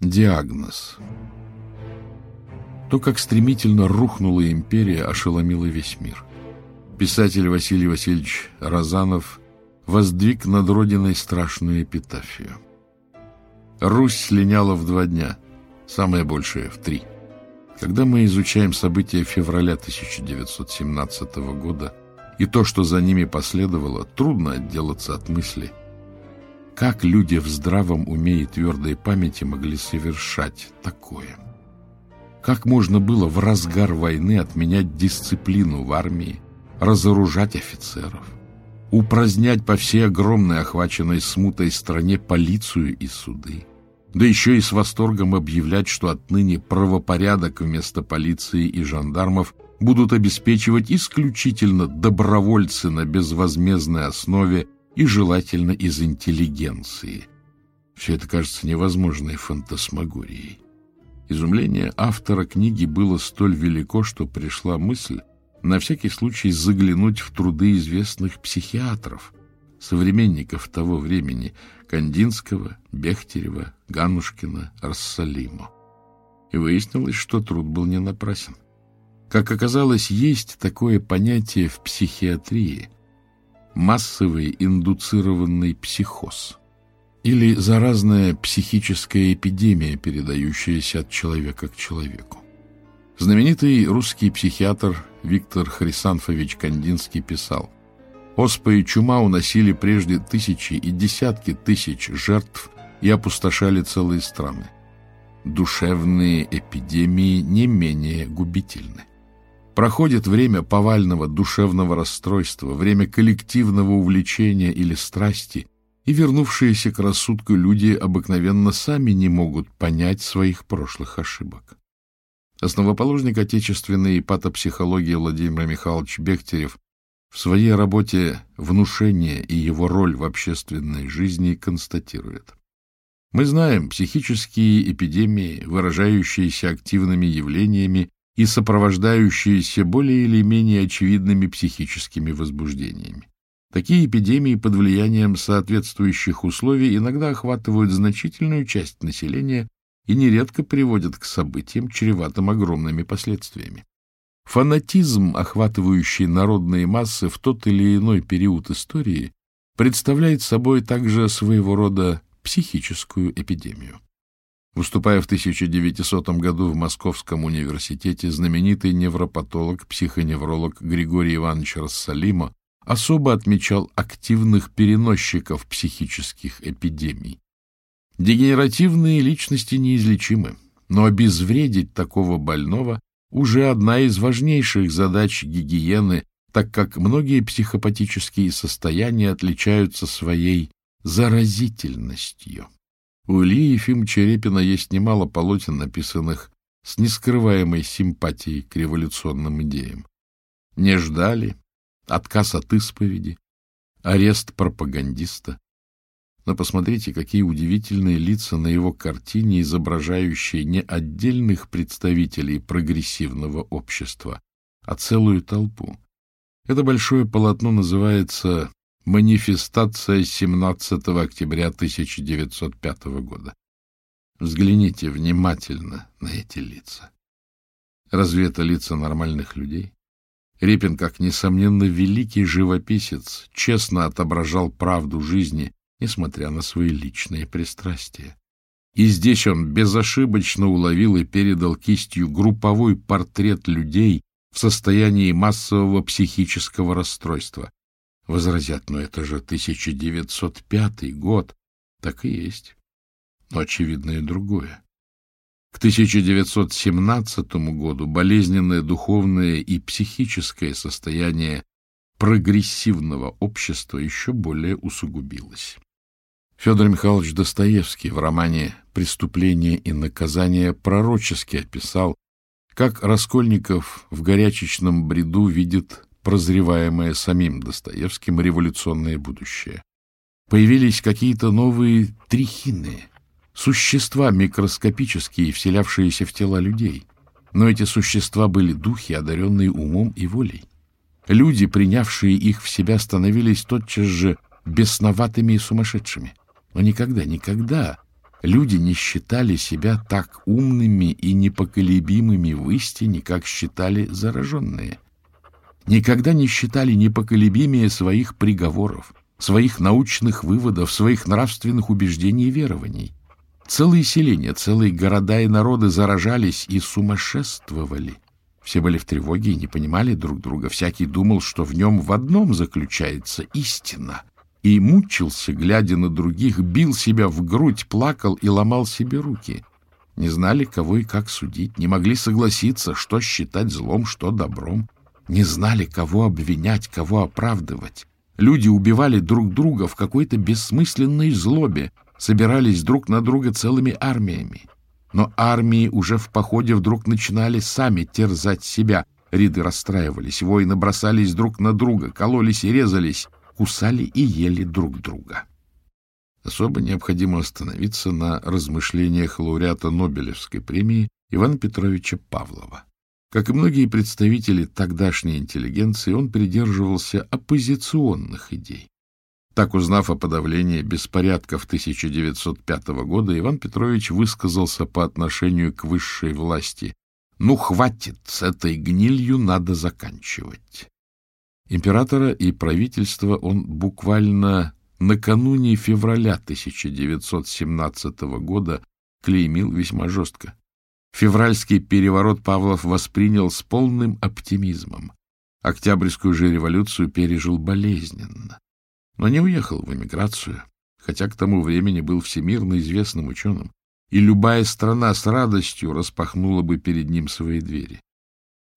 Диагноз. То, как стремительно рухнула империя, ошеломила весь мир. Писатель Василий Васильевич Разанов воздвиг над родиной страшную эпитафию. Русь слиняла в два дня, самое большее — в три. Когда мы изучаем события февраля 1917 года и то, что за ними последовало, трудно отделаться от мысли — как люди в здравом уме и твердой памяти могли совершать такое? Как можно было в разгар войны отменять дисциплину в армии, разоружать офицеров, упразднять по всей огромной охваченной смутой стране полицию и суды? Да еще и с восторгом объявлять, что отныне правопорядок вместо полиции и жандармов будут обеспечивать исключительно добровольцы на безвозмездной основе и желательно из интеллигенции. Все это кажется невозможной фантасмагорией. Изумление автора книги было столь велико, что пришла мысль на всякий случай заглянуть в труды известных психиатров, современников того времени Кандинского, Бехтерева, Ганушкина, Рассалимо. И выяснилось, что труд был не напрасен. Как оказалось, есть такое понятие в психиатрии – массовый индуцированный психоз или заразная психическая эпидемия, передающаяся от человека к человеку. Знаменитый русский психиатр Виктор Хрисанфович Кандинский писал, «Оспа и чума уносили прежде тысячи и десятки тысяч жертв и опустошали целые страны. Душевные эпидемии не менее губительны. Проходит время повального душевного расстройства, время коллективного увлечения или страсти, и вернувшиеся к рассудку люди обыкновенно сами не могут понять своих прошлых ошибок. Основоположник отечественной патопсихологии Владимир Михайлович Бехтерев в своей работе «Внушение и его роль в общественной жизни» констатирует. Мы знаем психические эпидемии, выражающиеся активными явлениями, и сопровождающиеся более или менее очевидными психическими возбуждениями. Такие эпидемии под влиянием соответствующих условий иногда охватывают значительную часть населения и нередко приводят к событиям, чреватым огромными последствиями. Фанатизм, охватывающий народные массы в тот или иной период истории, представляет собой также своего рода психическую эпидемию. Выступая в 1900 году в Московском университете, знаменитый невропатолог, психоневролог Григорий Иванович Рассалима особо отмечал активных переносчиков психических эпидемий. Дегенеративные личности неизлечимы, но обезвредить такого больного уже одна из важнейших задач гигиены, так как многие психопатические состояния отличаются своей заразительностью. У Ильи Ефима Черепина есть немало полотен, написанных с нескрываемой симпатией к революционным идеям. Не ждали, отказ от исповеди, арест пропагандиста. Но посмотрите, какие удивительные лица на его картине, изображающие не отдельных представителей прогрессивного общества, а целую толпу. Это большое полотно называется Манифестация 17 октября 1905 года. Взгляните внимательно на эти лица. Разве это лица нормальных людей? Репин, как несомненно великий живописец, честно отображал правду жизни, несмотря на свои личные пристрастия. И здесь он безошибочно уловил и передал кистью групповой портрет людей в состоянии массового психического расстройства, Возразят, но «Ну, это же 1905 год. Так и есть. Но очевидно и другое. К 1917 году болезненное духовное и психическое состояние прогрессивного общества еще более усугубилось. Федор Михайлович Достоевский в романе «Преступление и наказание» пророчески описал, как Раскольников в горячечном бреду видит прозреваемое самим Достоевским революционное будущее. Появились какие-то новые трихины, существа микроскопические, вселявшиеся в тела людей. Но эти существа были духи, одаренные умом и волей. Люди, принявшие их в себя, становились тотчас же бесноватыми и сумасшедшими. Но никогда, никогда люди не считали себя так умными и непоколебимыми в истине, как считали зараженные – никогда не считали непоколебимее своих приговоров, своих научных выводов, своих нравственных убеждений и верований. Целые селения, целые города и народы заражались и сумасшествовали. Все были в тревоге и не понимали друг друга. Всякий думал, что в нем в одном заключается истина. И мучился, глядя на других, бил себя в грудь, плакал и ломал себе руки. Не знали, кого и как судить, не могли согласиться, что считать злом, что добром не знали, кого обвинять, кого оправдывать. Люди убивали друг друга в какой-то бессмысленной злобе, собирались друг на друга целыми армиями. Но армии уже в походе вдруг начинали сами терзать себя. Риды расстраивались, воины бросались друг на друга, кололись и резались, кусали и ели друг друга. Особо необходимо остановиться на размышлениях лауреата Нобелевской премии Ивана Петровича Павлова. Как и многие представители тогдашней интеллигенции, он придерживался оппозиционных идей. Так, узнав о подавлении беспорядков 1905 года, Иван Петрович высказался по отношению к высшей власти. «Ну, хватит, с этой гнилью надо заканчивать». Императора и правительство он буквально накануне февраля 1917 года клеймил весьма жестко. Февральский переворот Павлов воспринял с полным оптимизмом. Октябрьскую же революцию пережил болезненно. Но не уехал в эмиграцию, хотя к тому времени был всемирно известным ученым, и любая страна с радостью распахнула бы перед ним свои двери.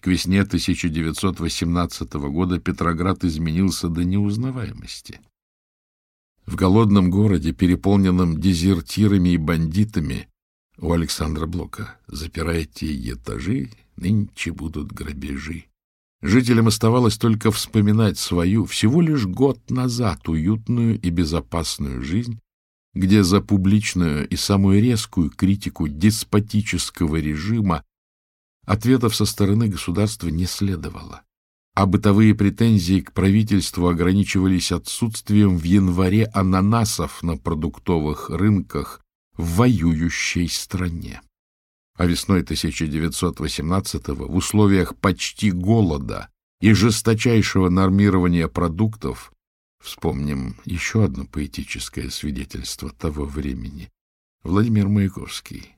К весне 1918 года Петроград изменился до неузнаваемости. В голодном городе, переполненном дезертирами и бандитами, у Александра Блока, запираете этажи, нынче будут грабежи. Жителям оставалось только вспоминать свою всего лишь год назад уютную и безопасную жизнь, где за публичную и самую резкую критику деспотического режима ответов со стороны государства не следовало, а бытовые претензии к правительству ограничивались отсутствием в январе ананасов на продуктовых рынках в воюющей стране. А весной 1918-го в условиях почти голода и жесточайшего нормирования продуктов вспомним еще одно поэтическое свидетельство того времени. Владимир Маяковский.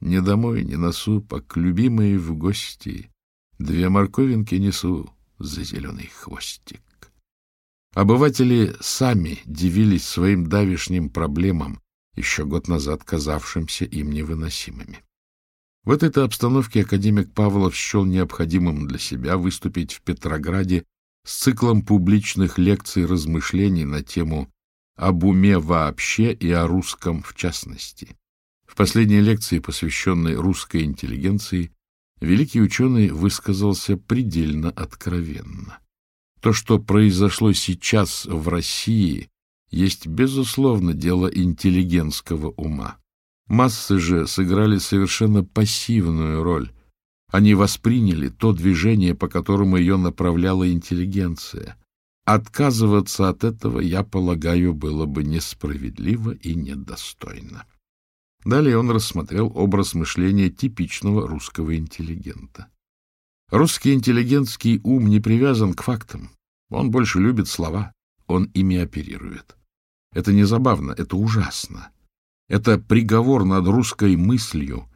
Не домой, не на суп, а к любимой в гости. Две морковинки несу за зеленый хвостик. Обыватели сами дивились своим давишним проблемам, еще год назад казавшимся им невыносимыми. В этой-то обстановке академик Павлов счел необходимым для себя выступить в Петрограде с циклом публичных лекций и размышлений на тему «Об уме вообще и о русском в частности». В последней лекции, посвященной русской интеллигенции, великий ученый высказался предельно откровенно. То, что произошло сейчас в России, есть, безусловно, дело интеллигентского ума. Массы же сыграли совершенно пассивную роль. Они восприняли то движение, по которому ее направляла интеллигенция. Отказываться от этого, я полагаю, было бы несправедливо и недостойно. Далее он рассмотрел образ мышления типичного русского интеллигента. Русский интеллигентский ум не привязан к фактам. Он больше любит слова, он ими оперирует. Это не забавно, это ужасно. Это приговор над русской мыслью.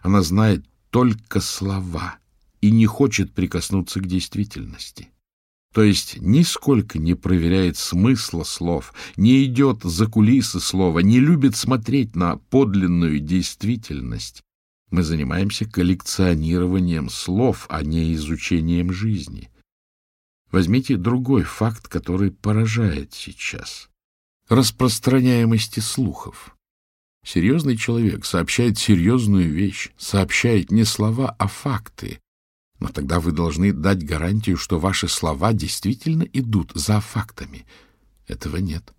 Она знает только слова и не хочет прикоснуться к действительности. То есть нисколько не проверяет смысла слов, не идет за кулисы слова, не любит смотреть на подлинную действительность. Мы занимаемся коллекционированием слов, а не изучением жизни. Возьмите другой факт, который поражает сейчас. Распространяемости слухов. Серьезный человек сообщает серьезную вещь, сообщает не слова, а факты. Но тогда вы должны дать гарантию, что ваши слова действительно идут за фактами. Этого нет.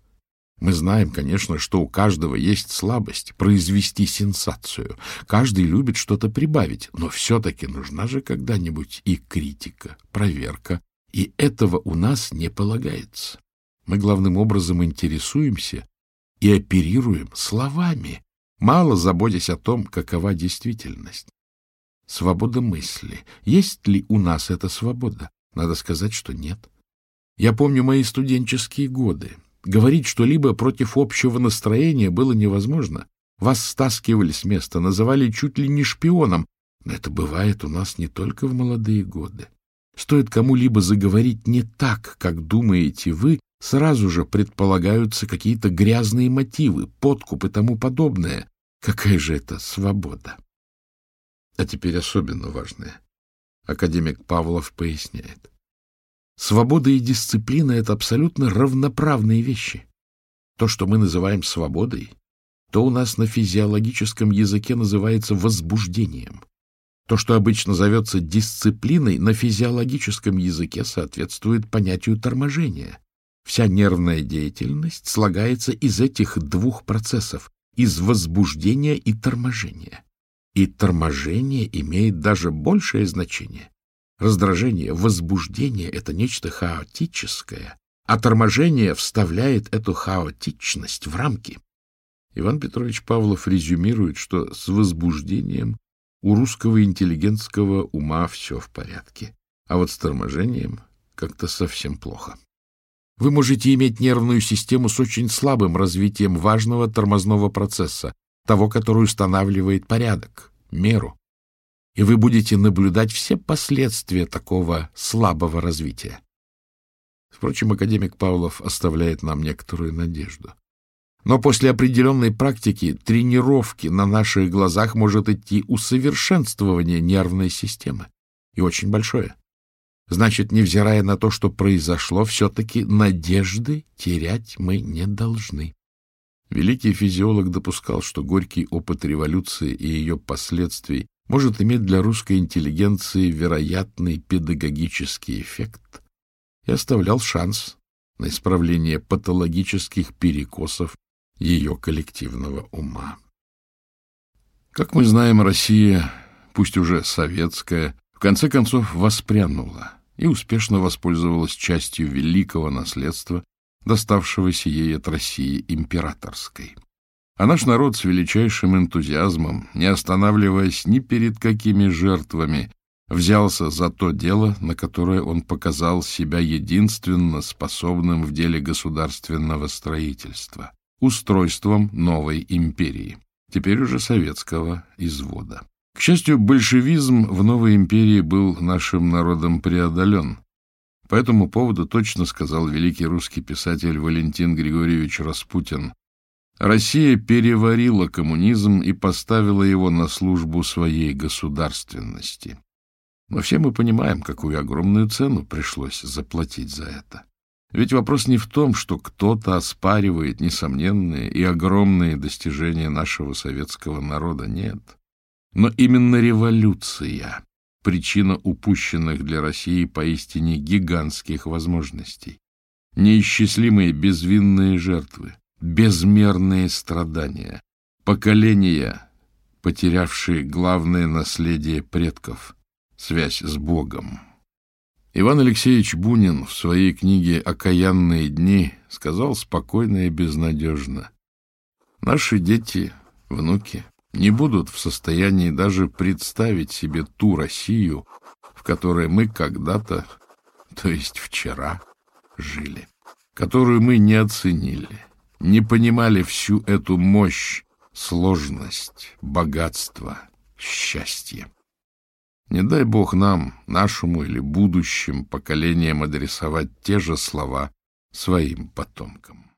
Мы знаем, конечно, что у каждого есть слабость произвести сенсацию. Каждый любит что-то прибавить, но все-таки нужна же когда-нибудь и критика, проверка. И этого у нас не полагается. Мы главным образом интересуемся и оперируем словами, мало заботясь о том, какова действительность. Свобода мысли. Есть ли у нас эта свобода? Надо сказать, что нет. Я помню мои студенческие годы. Говорить что-либо против общего настроения было невозможно. Вас стаскивали с места, называли чуть ли не шпионом. Но это бывает у нас не только в молодые годы. Стоит кому-либо заговорить не так, как думаете вы, сразу же предполагаются какие-то грязные мотивы, подкуп и тому подобное. Какая же это свобода! А теперь особенно важное. Академик Павлов поясняет. Свобода и дисциплина — это абсолютно равноправные вещи. То, что мы называем свободой, то у нас на физиологическом языке называется возбуждением. То, что обычно зовется дисциплиной, на физиологическом языке соответствует понятию торможения. Вся нервная деятельность слагается из этих двух процессов, из возбуждения и торможения. И торможение имеет даже большее значение. Раздражение, возбуждение — это нечто хаотическое, а торможение вставляет эту хаотичность в рамки. Иван Петрович Павлов резюмирует, что с возбуждением у русского интеллигентского ума все в порядке, а вот с торможением как-то совсем плохо. Вы можете иметь нервную систему с очень слабым развитием важного тормозного процесса, того, который устанавливает порядок, меру. И вы будете наблюдать все последствия такого слабого развития. Впрочем, академик Павлов оставляет нам некоторую надежду. Но после определенной практики, тренировки на наших глазах может идти усовершенствование нервной системы. И очень большое. Значит, невзирая на то, что произошло, все-таки надежды терять мы не должны. Великий физиолог допускал, что горький опыт революции и ее последствий может иметь для русской интеллигенции вероятный педагогический эффект и оставлял шанс на исправление патологических перекосов ее коллективного ума. Как мы знаем, Россия, пусть уже советская, в конце концов воспрянула – и успешно воспользовалась частью великого наследства, доставшегося ей от России императорской. А наш народ с величайшим энтузиазмом, не останавливаясь ни перед какими жертвами, взялся за то дело, на которое он показал себя единственно способным в деле государственного строительства — устройством новой империи, теперь уже советского извода. К счастью, большевизм в новой империи был нашим народом преодолен, по этому поводу точно сказал великий русский писатель Валентин Григорьевич Распутин. Россия переварила коммунизм и поставила его на службу своей государственности. Но все мы понимаем, какую огромную цену пришлось заплатить за это. Ведь вопрос не в том, что кто-то оспаривает несомненные и огромные достижения нашего советского народа, нет. Но именно революция – причина упущенных для России поистине гигантских возможностей. Неисчислимые безвинные жертвы, безмерные страдания, поколения, потерявшие главное наследие предков – связь с Богом. Иван Алексеевич Бунин в своей книге «Окаянные дни» сказал спокойно и безнадежно. «Наши дети, внуки – не будут в состоянии даже представить себе ту Россию, в которой мы когда-то, то есть вчера, жили, которую мы не оценили, не понимали всю эту мощь, сложность, богатство, счастье. Не дай Бог нам, нашему или будущим поколениям адресовать те же слова своим потомкам.